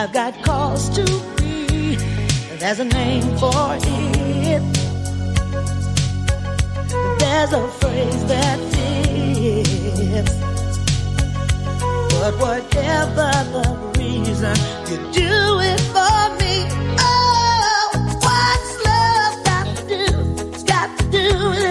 I've got cause to be. There's a name for it. There's a phrase that fits. But whatever the reason, you do it for me. Oh, what's love got to do? It's got to do with